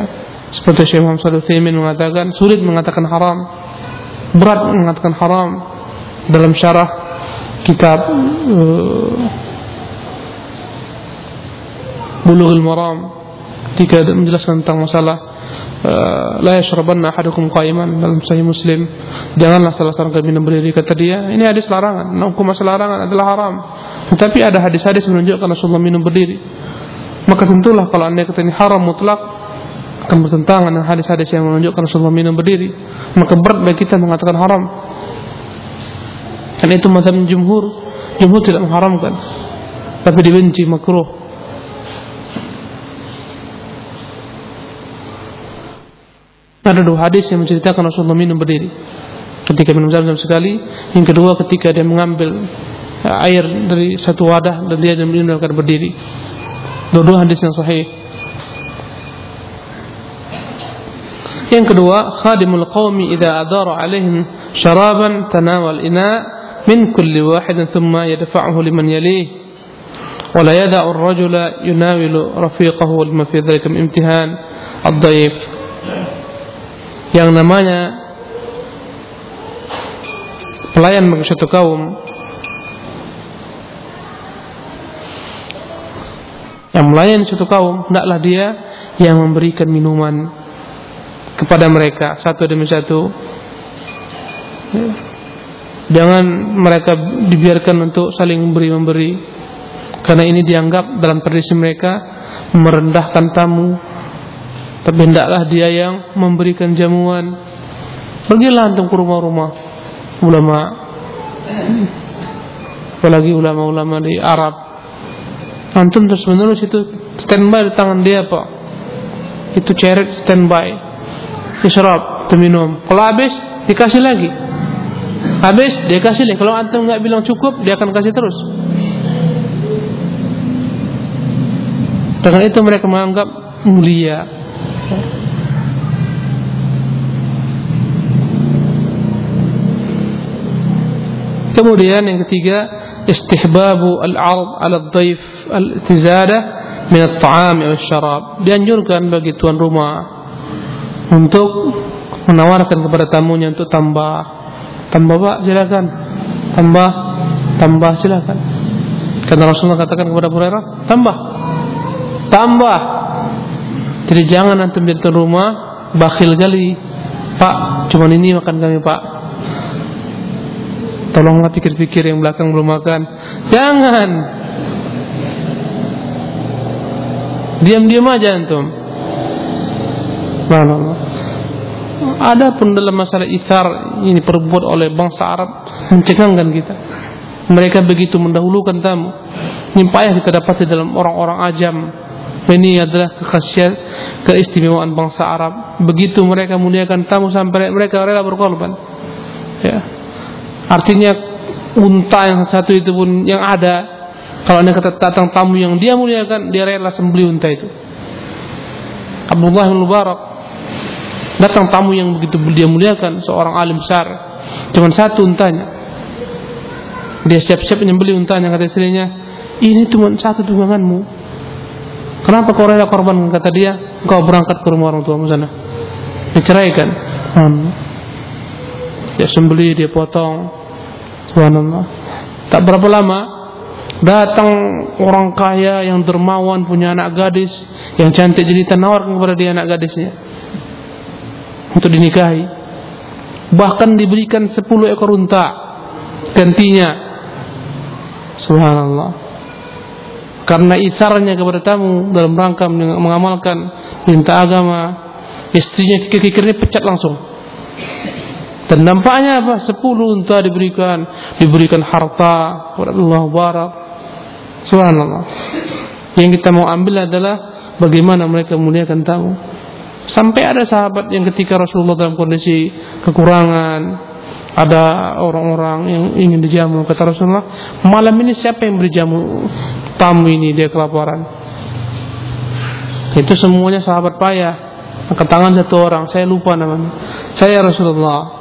seperti Syekh Muhammad Shalih mengatakan sulit mengatakan haram, berat mengatakan haram dalam syarah kitab uh, Bulughul Maram ketika menjelaskan tentang masalah uh, la yashrabanna ahadukum qa'iman dalam sahih Muslim. Janganlah salah seorang kalian minum berdiri kata dia. Ini hadis larangan. Nah, hukum masalah larangan adalah haram. Tetapi ada hadis-hadis menunjukkan Rasulullah minum berdiri. Maka tentulah kalau anda kata ini haram mutlak akan bertentangan dengan hadis-hadis yang menunjukkan Rasulullah minum berdiri. Maka berat bagi kita mengatakan haram. Dan itu mazhab jumhur. Jumhur tidak mengharamkan. Tapi dibenci makruh ada dua hadis yang menceritakan Rasulullah minum berdiri ketika minum zam-zam sekali yang kedua ketika dia mengambil air dari satu wadah dan dia minum akan berdiri dua-dua hadis yang sahih yang kedua khadimul qawmi idza adara alaihim syaraban tanawal ina من كل واحد ثم يدفعه لمن يليه ولا يدع الرجل يناول رفيقه لما في ذلك من امتحان الضيف yang namanya pelayan bagi suatu kaum yang melayani suatu kaum hendaklah dia yang memberikan minuman kepada mereka satu demi satu Jangan mereka dibiarkan untuk saling memberi memberi karena ini dianggap dalam tradisi mereka merendahkan tamu. Tapi hendaklah dia yang memberikan jamuan. Pergilah antum ke rumah-rumah ulama, apalagi ulama-ulama di Arab. Antum terus menerus itu standby di tangan dia pak. Itu ceret standby. Isyrab, minum. Kalau habis dikasih lagi. Habis dia kasih leh. Kalau antum nggak bilang cukup, dia akan kasih terus. Dengan itu mereka menganggap mulia. Kemudian yang ketiga, istihbabu al-'ard 'ala ad-dhaif al-tizada min at-ta'am atau syarab. Dianjurkan bagi tuan rumah untuk menawarkan kepada tamunya untuk tambah Tambah pak silakan. Tambah, tambah silakan. Karena Rasulullah katakan kepada Hurairah, tambah, tambah. Jadi jangan nanti di rumah bakhil kali. Pak, cuma ini makan kami pak. Tolonglah pikir-pikir yang belakang belum makan. Jangan. Diam-diam aja antum. Allah. Ada pun dalam masalah ithar ini perbuat oleh bangsa Arab mencengangkan kita. Mereka begitu mendahulukan tamu. Ini payah kita dapati dalam orang-orang ajam. Ini adalah kekhasiat keistimewaan bangsa Arab. Begitu mereka muliakan tamu sampai mereka rela berkorban. Ya. Artinya unta yang satu itu pun yang ada kalau kata datang tamu yang dia muliakan dia rela sembeli unta itu. Abdullah bin Mubarak Datang tamu yang begitu dia muliakan seorang alim besar. Cuma satu untanya. Dia siap-siap menyembeli untanya kata istrinya. Ini cuma satu tungganganmu. Kenapa kau rela korban kata dia? Kau berangkat ke rumah orang tuamu sana. Diceraikan. Hmm. Dia sembeli, dia potong. Subhanallah. Tak berapa lama datang orang kaya yang dermawan punya anak gadis yang cantik jadi nawarkan kepada dia anak gadisnya untuk dinikahi. Bahkan diberikan 10 ekor unta gantinya. Subhanallah. Karena isarnya kepada tamu dalam rangka mengamalkan perintah agama, istrinya kikir-kikirnya pecat langsung. Dan nampaknya apa? Sepuluh unta diberikan, diberikan harta Allah Barak. Subhanallah. Yang kita mau ambil adalah bagaimana mereka muliakan tamu. Sampai ada sahabat yang ketika Rasulullah dalam kondisi kekurangan, ada orang-orang yang ingin dijamu kata Rasulullah, malam ini siapa yang beri jamu tamu ini dia kelaparan. Itu semuanya sahabat payah. Angkat tangan satu orang, saya lupa namanya. Saya Rasulullah.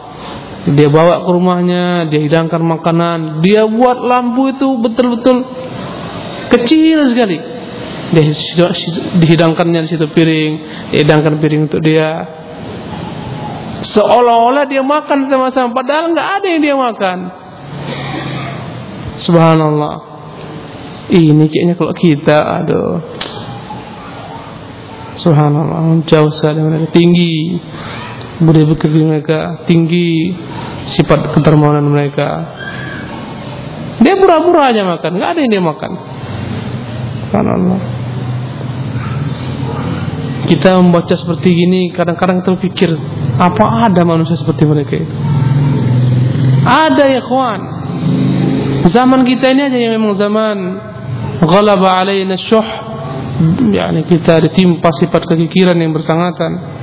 Dia bawa ke rumahnya, dia hidangkan makanan, dia buat lampu itu betul-betul kecil sekali. dia dihidangkannya di situ piring dihidangkan piring untuk dia seolah-olah dia makan sama-sama padahal nggak ada yang dia makan subhanallah ini kayaknya kalau kita aduh. Subhanallah jauh sekali mereka. Tinggi. Budaya pikir mereka tinggi. Sifat ketermawanan mereka. Dia pura-pura aja makan. Nggak ada yang dia makan. Subhanallah. Kita membaca seperti ini kadang-kadang terpikir apa ada manusia seperti mereka itu? Ada ya kawan. Zaman kita ini aja yang memang zaman ghalaba alaina syuh yakni kita ditimpa sifat kekikiran yang bersangatan.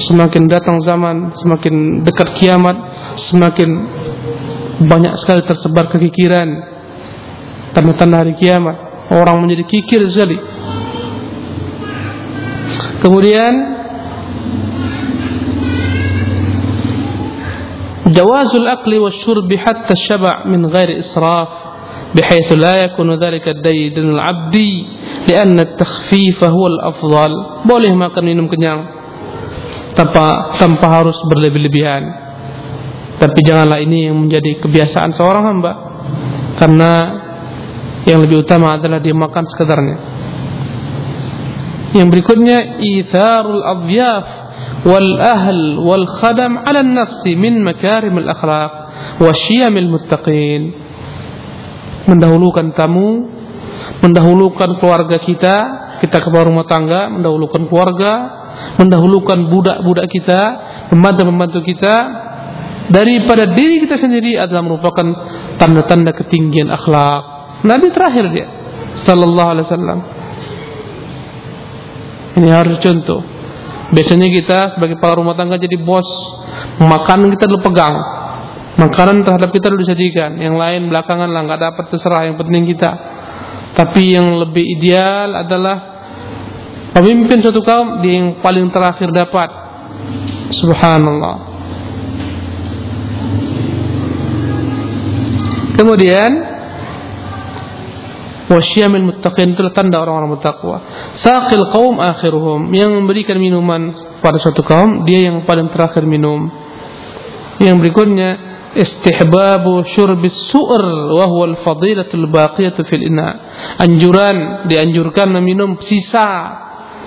Semakin datang zaman semakin dekat kiamat semakin banyak sekali tersebar kekikiran. Tanda-tanda hari kiamat orang menjadi kikir sekali. Kemudian jawazul akli wasyurbi hatta syaba' min ghairi israf بحيث لا يكون ذلك الديد العبد لأن التخفيف هو الأفضل boleh makan minum kenyang tanpa tanpa harus berlebih-lebihan tapi janganlah ini yang menjadi kebiasaan seorang hamba karena yang lebih utama adalah dia makan sekedarnya Yang berikutnya itharul adhyaf wal ahl wal khadam ala nafsi min makarim al akhlaq wa syiyamil muttaqin. Mendahulukan tamu, mendahulukan keluarga kita, kita ke rumah tangga, mendahulukan keluarga, mendahulukan budak-budak kita, pembantu-pembantu kita daripada diri kita sendiri adalah merupakan tanda-tanda ketinggian akhlak. Nabi terakhir dia sallallahu alaihi wasallam ini harus contoh. Biasanya kita sebagai para rumah tangga jadi bos, makanan kita dulu pegang. Makanan terhadap kita dulu disajikan. Yang lain belakangan lah nggak dapat terserah. Yang penting kita. Tapi yang lebih ideal adalah pemimpin suatu kaum dia yang paling terakhir dapat. Subhanallah. Kemudian wasyamil muttaqin itulah tanda orang-orang bertakwa. Saqil qaum akhiruhum yang memberikan minuman pada suatu kaum dia yang paling terakhir minum. Yang berikutnya istihbabu syurbis su'r wa huwa al-fadilatul baqiyatu fil ina. Anjuran dianjurkan meminum sisa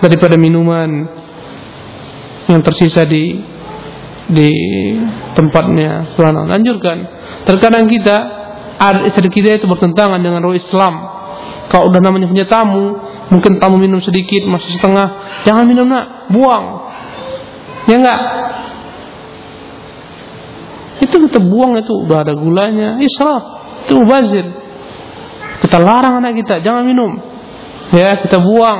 daripada minuman yang tersisa di di tempatnya. Tuhan anjurkan. Terkadang kita istri kita itu bertentangan dengan roh Islam kalau udah namanya punya tamu, mungkin tamu minum sedikit, masih setengah, jangan minum nak, buang. Ya enggak? itu kita buang itu udah ada gulanya. Israf itu mubazir. Kita larang anak kita jangan minum. Ya kita buang.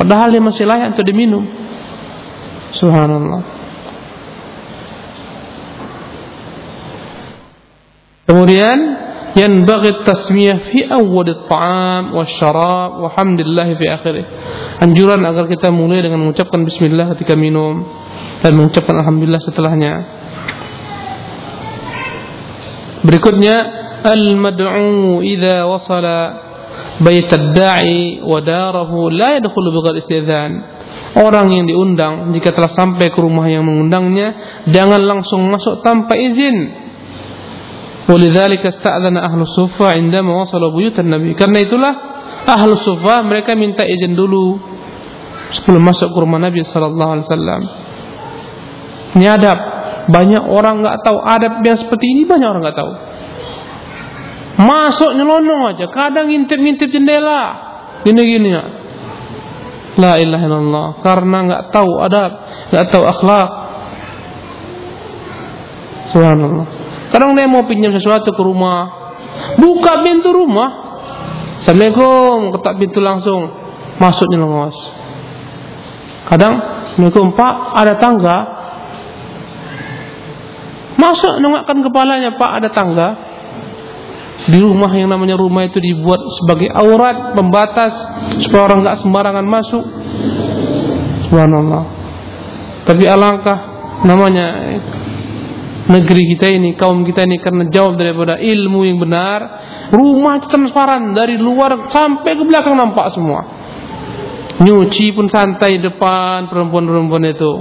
Padahal dia masih layak untuk diminum. Subhanallah. Kemudian yang bagi tasmiyah fi awal ta'am wa syarab wa hamdillah fi akhirih. Anjuran agar kita mulai dengan mengucapkan bismillah ketika minum dan mengucapkan alhamdulillah setelahnya. Berikutnya al-mad'u idza wasala bait ad-da'i wa darahu la yadkhulu bighairi istidzan. Orang yang diundang jika telah sampai ke rumah yang mengundangnya jangan langsung masuk tanpa izin. Walidzalika sta'dzana ahlu sufa indama wasala buyutan nabi. Karena itulah ahlu sufa mereka minta izin dulu sebelum masuk ke rumah Nabi sallallahu alaihi wasallam. Nyadap banyak orang nggak tahu. Adab yang seperti ini banyak orang nggak tahu. Masuk nyelonong aja. Kadang ngintip-ngintip jendela. Gini-gini. Ya La ilaha illallah. Karena nggak tahu adab. Nggak tahu akhlak. Subhanallah. Kadang dia mau pinjam sesuatu ke rumah, buka pintu rumah. Assalamualaikum, ketak pintu langsung, masuk nyelengos. Kadang, Assalamualaikum Pak, ada tangga. Masuk nengokkan kepalanya, Pak, ada tangga. Di rumah yang namanya rumah itu dibuat sebagai aurat, pembatas, supaya orang nggak sembarangan masuk. Subhanallah. Tapi alangkah namanya negeri kita ini, kaum kita ini karena jauh daripada ilmu yang benar, rumah itu transparan dari luar sampai ke belakang nampak semua. Nyuci pun santai depan perempuan-perempuan itu.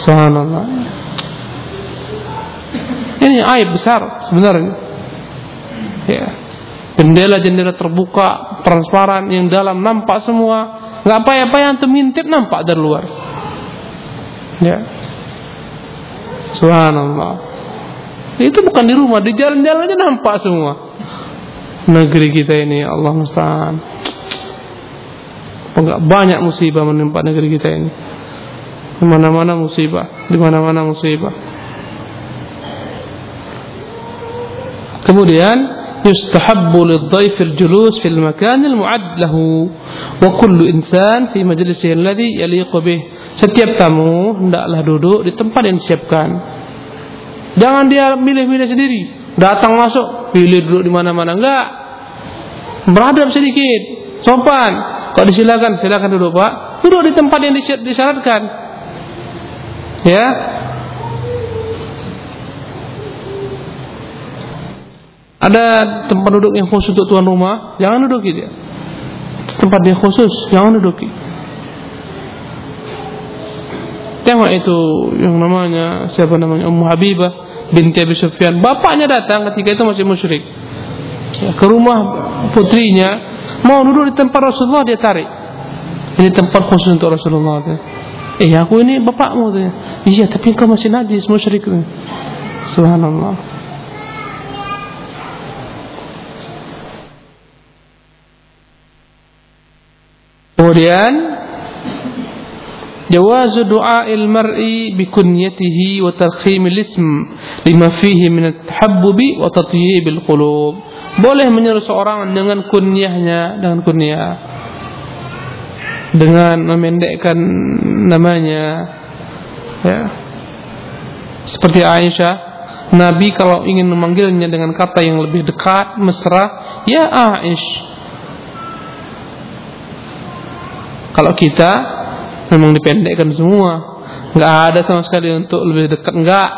Subhanallah. Ini aib besar sebenarnya. Ya. Jendela-jendela terbuka, transparan, yang dalam nampak semua. Nggak apa-apa yang termintip nampak dari luar. Ya. Subhanallah. Itu bukan di rumah, di jalan-jalan aja nampak semua. Negeri kita ini Allah musta'an. Enggak banyak musibah menimpa negeri kita ini. Di mana-mana musibah, di mana-mana musibah. Kemudian lidhaif al-julus fil makan al-mu'add lahu wa kullu insan fi majlisihi alladhi yaliqu bih setiap tamu hendaklah duduk di tempat yang disiapkan. Jangan dia milih-milih sendiri. Datang masuk, pilih duduk di mana-mana enggak. Beradab sedikit, sopan. Kalau disilakan, silakan duduk Pak. Duduk di tempat yang disyaratkan. Ya. Ada tempat duduk yang khusus untuk tuan rumah, jangan duduk dia. Tempat dia khusus, jangan duduk. Tengok itu yang namanya siapa namanya Ummu Habibah binti Abi Sufyan. Bapaknya datang ketika itu masih musyrik. Ya, ke rumah putrinya mau duduk di tempat Rasulullah dia tarik. Ini tempat khusus untuk Rasulullah. Eh aku ini bapakmu. Iya tapi kau masih najis musyrik. Subhanallah. Kemudian jawazu doa mar'i bi kunyatihi wa tarkhimil ism lima fihi min at-tahabbubi wa tatyibil qulub. Boleh menyeru seorang dengan kunyahnya, dengan kunyah. Dengan memendekkan namanya. Ya. Seperti Aisyah Nabi kalau ingin memanggilnya dengan kata yang lebih dekat, mesra, ya Aisyah. Kalau kita memang dipendekkan semua nggak ada sama sekali untuk lebih dekat. Nggak.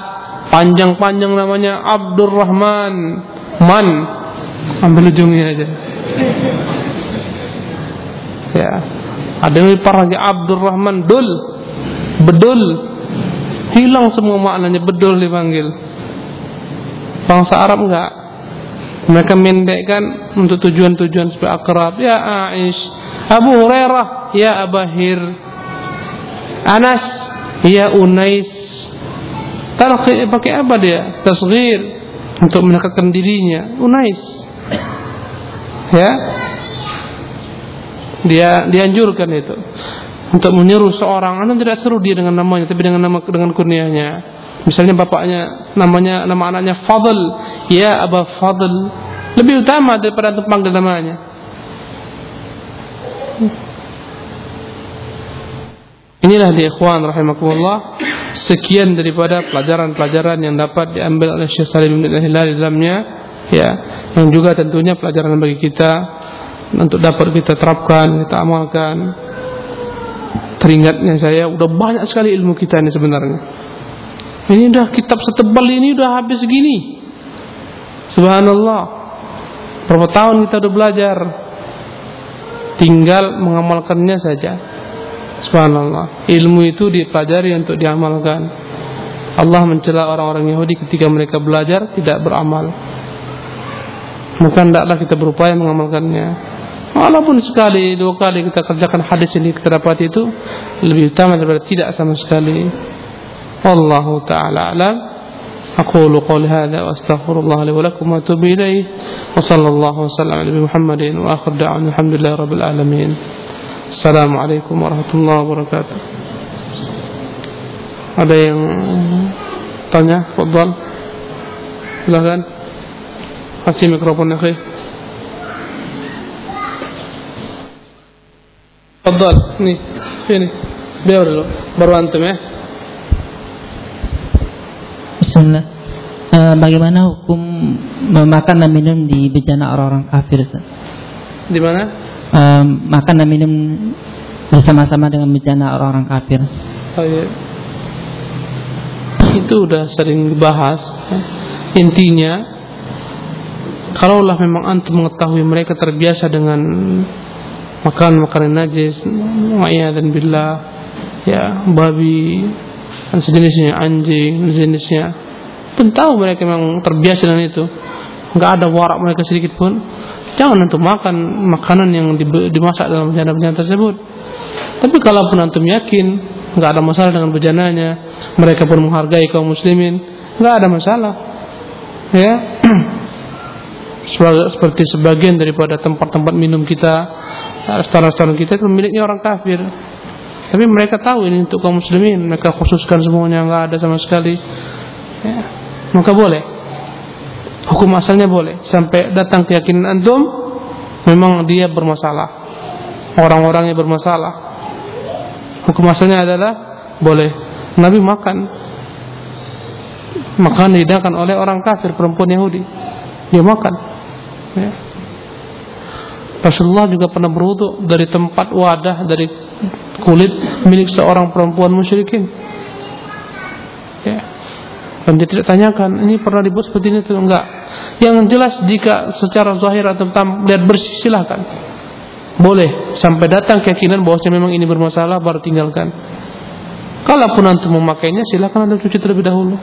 Panjang-panjang namanya Abdurrahman man. Ambil ujungnya aja. Ya. Ada yang lebih parah lagi Abdurrahman dul. Bedul. Hilang semua maknanya. Bedul dipanggil. Bangsa Arab enggak mereka mendekkan untuk tujuan-tujuan supaya akrab ya Aish Abu Hurairah ya Abahir Anas ya Unais Talqi pakai apa dia? Tasghir untuk mendekatkan dirinya. Unais. Ya. Dia dianjurkan itu untuk menyuruh seorang anda tidak seru dia dengan namanya tapi dengan nama dengan kurnianya. Misalnya bapaknya namanya nama anaknya Fadl, ya Aba Fadl. Lebih utama daripada untuk panggil namanya. Inilah di ikhwan rahimakumullah sekian daripada pelajaran-pelajaran yang dapat diambil oleh Syekh Salim bin Hilal di dalamnya ya yang juga tentunya pelajaran bagi kita untuk dapat kita terapkan, kita amalkan. Teringatnya saya udah banyak sekali ilmu kita ini sebenarnya. Ini udah kitab setebal ini udah habis segini. Subhanallah. Berapa tahun kita udah belajar? Tinggal mengamalkannya saja. Subhanallah. Ilmu itu dipelajari untuk diamalkan. Allah mencela orang-orang Yahudi ketika mereka belajar tidak beramal. Maka hendaklah kita berupaya mengamalkannya. Walaupun sekali, dua kali kita kerjakan hadis ini kita dapat itu lebih utama daripada tidak sama sekali. Wallahu taala alam. أقول قولي هذا وأستغفر الله لي ولكم وأتوب إليه وصلى الله وسلم على محمد وآخر دعوانا الحمد لله رب العالمين Assalamualaikum warahmatullahi wabarakatuh. Ada yang tanya? Fadal. Silakan. Kasih mikrofon ya, Fadal. Nih, sini. Biar dulu. Baru antum ya. Bismillah. Uh, bagaimana hukum memakan dan minum di bejana orang-orang kafir? Di mana? um, makan dan minum bersama-sama dengan bencana orang-orang kafir. Oh, iya. itu udah sering dibahas. Intinya, kalaulah memang antum mengetahui mereka terbiasa dengan makan makanan najis, dan billah, ya babi dan sejenisnya anjing, sejenisnya. Pun tahu mereka memang terbiasa dengan itu. Enggak ada warak mereka sedikit pun. Jangan untuk makan makanan yang dimasak dalam bejana-bejana tersebut. Tapi kalaupun antum yakin nggak ada masalah dengan bejananya mereka pun menghargai kaum muslimin nggak ada masalah ya seperti sebagian daripada tempat-tempat minum kita restoran-restoran kita itu miliknya orang kafir tapi mereka tahu ini untuk kaum muslimin mereka khususkan semuanya nggak ada sama sekali ya. Maka boleh hukum asalnya boleh sampai datang keyakinan antum memang dia bermasalah orang-orangnya bermasalah Hukum asalnya adalah boleh. Nabi makan makan dihidangkan oleh orang kafir perempuan Yahudi. Dia makan. Ya. Rasulullah juga pernah berwudu dari tempat wadah dari kulit milik seorang perempuan musyrikin. Ya. Dan dia tidak tanyakan, ini pernah dibuat seperti ini atau enggak. Yang jelas jika secara zahir atau lihat bersih silahkan boleh sampai datang keyakinan bahwa memang ini bermasalah baru tinggalkan. Kalaupun antum memakainya silakan antum cuci terlebih dahulu.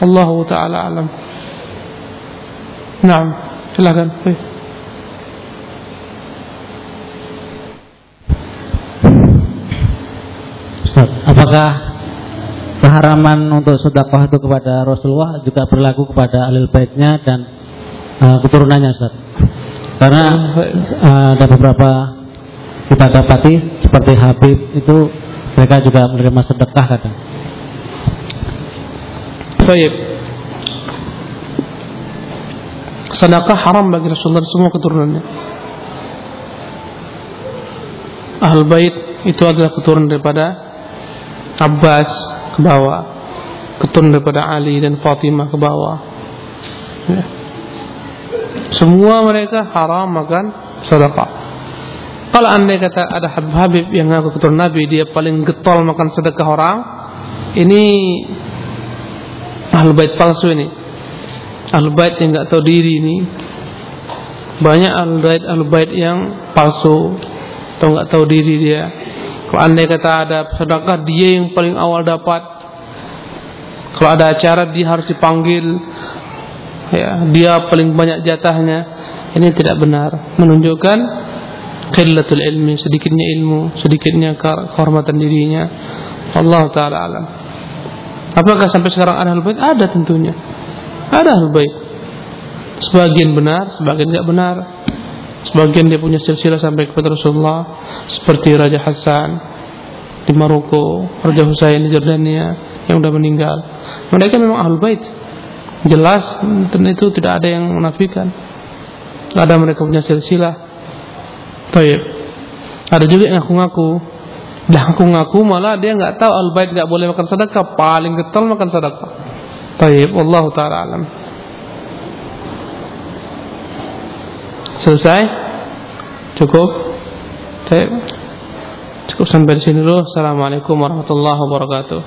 Allah taala alam. Nah, silakan. Ustaz, apakah keharaman untuk sedekah itu kepada Rasulullah juga berlaku kepada alil baitnya dan uh, keturunannya Ustaz? Karena uh, ada beberapa kita dapati seperti Habib itu mereka juga menerima sedekah kadang. Baik. Sedekah haram bagi Rasulullah semua keturunannya. Ahl Bait itu adalah keturunan daripada Abbas ke bawah, keturunan daripada Ali dan Fatimah ke bawah. Ya. Semua mereka haram makan sedekah. Kalau anda kata ada Habib yang ngaku keturunan Nabi, dia paling getol makan sedekah orang, ini ahlu bait palsu ini. Ahlu bait yang nggak tahu diri ini. Banyak ahlu bait ahlu bait yang palsu atau nggak tahu diri dia. Kalau anda kata ada sedekah, dia yang paling awal dapat. Kalau ada acara dia harus dipanggil. Ya, dia paling banyak jatahnya. Ini tidak benar. Menunjukkan qillatul ilmi sedikitnya ilmu sedikitnya kehormatan dirinya Allah taala alam apakah sampai sekarang ada bait ada tentunya ada bait sebagian benar sebagian tidak benar sebagian dia punya silsilah sampai kepada Rasulullah seperti Raja Hasan di Maroko Raja Husain di Jordania yang sudah meninggal mereka memang ahlul bait jelas dan itu tidak ada yang menafikan ada mereka punya silsilah Taib. Ada juga yang ngaku-ngaku. Dah ngaku-ngaku malah dia nggak tahu al-bait nggak boleh makan sedekah, paling getol makan sedekah. Taib, Allah taala alam. Selesai? Cukup? Taib. Cukup sampai di sini dulu. Assalamualaikum warahmatullahi wabarakatuh.